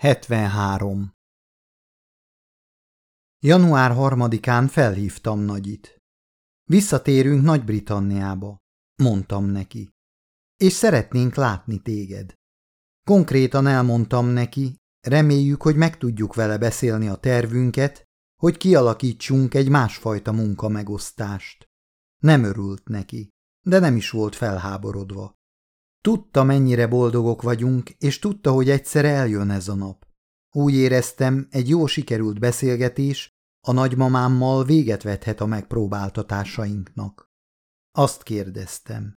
73. Január harmadikán felhívtam Nagyit. Visszatérünk Nagy-Britanniába, mondtam neki. És szeretnénk látni téged. Konkrétan elmondtam neki, reméljük, hogy meg tudjuk vele beszélni a tervünket, hogy kialakítsunk egy másfajta munkamegosztást. Nem örült neki, de nem is volt felháborodva. Tudta, mennyire boldogok vagyunk, és tudta, hogy egyszer eljön ez a nap. Úgy éreztem, egy jó sikerült beszélgetés a nagymamámmal véget vethet a megpróbáltatásainknak. Azt kérdeztem.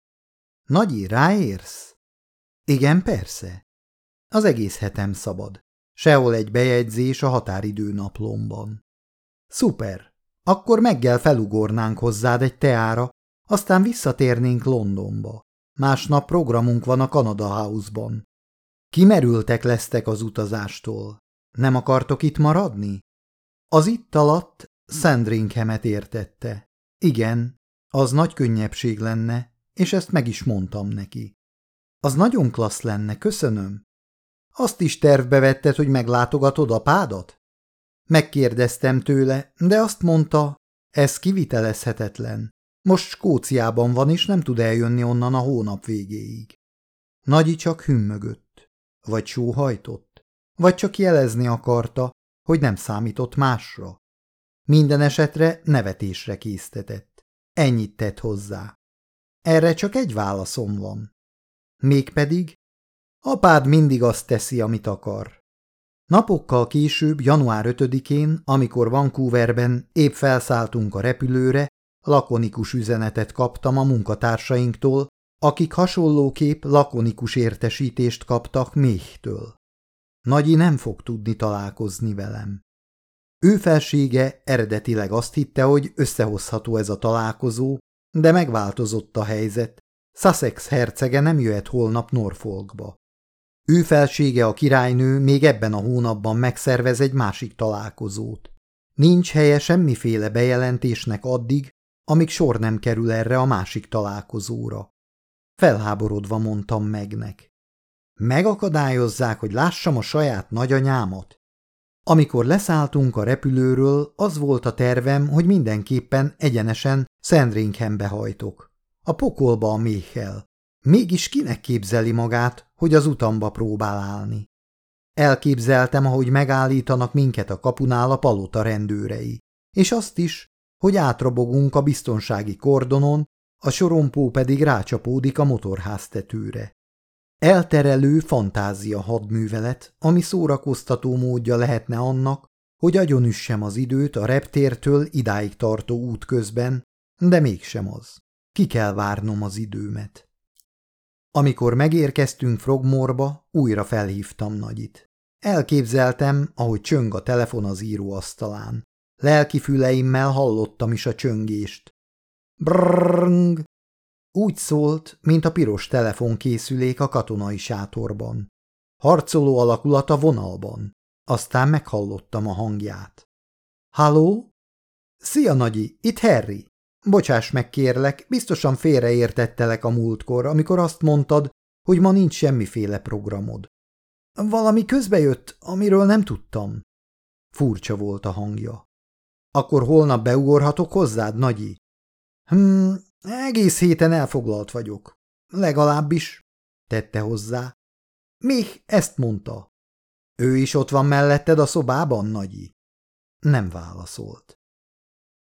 Nagyi, ráérsz? Igen, persze. Az egész hetem szabad. Sehol egy bejegyzés a határidő naplomban. Szuper! Akkor meggel felugornánk hozzád egy teára, aztán visszatérnénk Londonba. Másnap programunk van a Canada House-ban. Kimerültek lesztek az utazástól. Nem akartok itt maradni? Az itt alatt Sandringhamet értette. Igen, az nagy könnyebbség lenne, és ezt meg is mondtam neki. Az nagyon klassz lenne, köszönöm. Azt is tervbe vetted, hogy meglátogatod apádat? Megkérdeztem tőle, de azt mondta, ez kivitelezhetetlen. Most Skóciában van, és nem tud eljönni onnan a hónap végéig. Nagyi csak hümmögött, vagy sóhajtott, vagy csak jelezni akarta, hogy nem számított másra. Minden esetre nevetésre késztetett. Ennyit tett hozzá. Erre csak egy válaszom van. Mégpedig, apád mindig azt teszi, amit akar. Napokkal később, január 5-én, amikor Vancouverben épp felszálltunk a repülőre, lakonikus üzenetet kaptam a munkatársainktól, akik hasonlóképp lakonikus értesítést kaptak Méhtől. Nagyi nem fog tudni találkozni velem. Ő felsége eredetileg azt hitte, hogy összehozható ez a találkozó, de megváltozott a helyzet. Sussex hercege nem jöhet holnap Norfolkba. Ő felsége a királynő még ebben a hónapban megszervez egy másik találkozót. Nincs helye semmiféle bejelentésnek addig, amíg sor nem kerül erre a másik találkozóra. Felháborodva mondtam megnek. Megakadályozzák, hogy lássam a saját nagyanyámat? Amikor leszálltunk a repülőről, az volt a tervem, hogy mindenképpen egyenesen Sandringhambe hajtok. A pokolba a méhel. Mégis kinek képzeli magát, hogy az utamba próbál állni? Elképzeltem, ahogy megállítanak minket a kapunál a palota rendőrei, és azt is, hogy átrobogunk a biztonsági kordonon, a sorompó pedig rácsapódik a motorház tetőre. Elterelő fantázia hadművelet, ami szórakoztató módja lehetne annak, hogy agyonüssem az időt a reptértől idáig tartó út közben, de mégsem az. Ki kell várnom az időmet. Amikor megérkeztünk Frogmorba, újra felhívtam Nagyit. Elképzeltem, ahogy csöng a telefon az íróasztalán. Lelki füleimmel hallottam is a csöngést. Brrrng! Úgy szólt, mint a piros telefonkészülék a katonai sátorban. Harcoló alakulat a vonalban. Aztán meghallottam a hangját. Halló? Szia, Nagyi, itt Harry. Bocsáss meg, kérlek, biztosan félreértettelek a múltkor, amikor azt mondtad, hogy ma nincs semmiféle programod. Valami közbejött, amiről nem tudtam. Furcsa volt a hangja. Akkor holnap beugorhatok hozzád, Nagyi? Hm, egész héten elfoglalt vagyok. Legalábbis, tette hozzá. Még ezt mondta. Ő is ott van melletted a szobában, Nagyi? Nem válaszolt.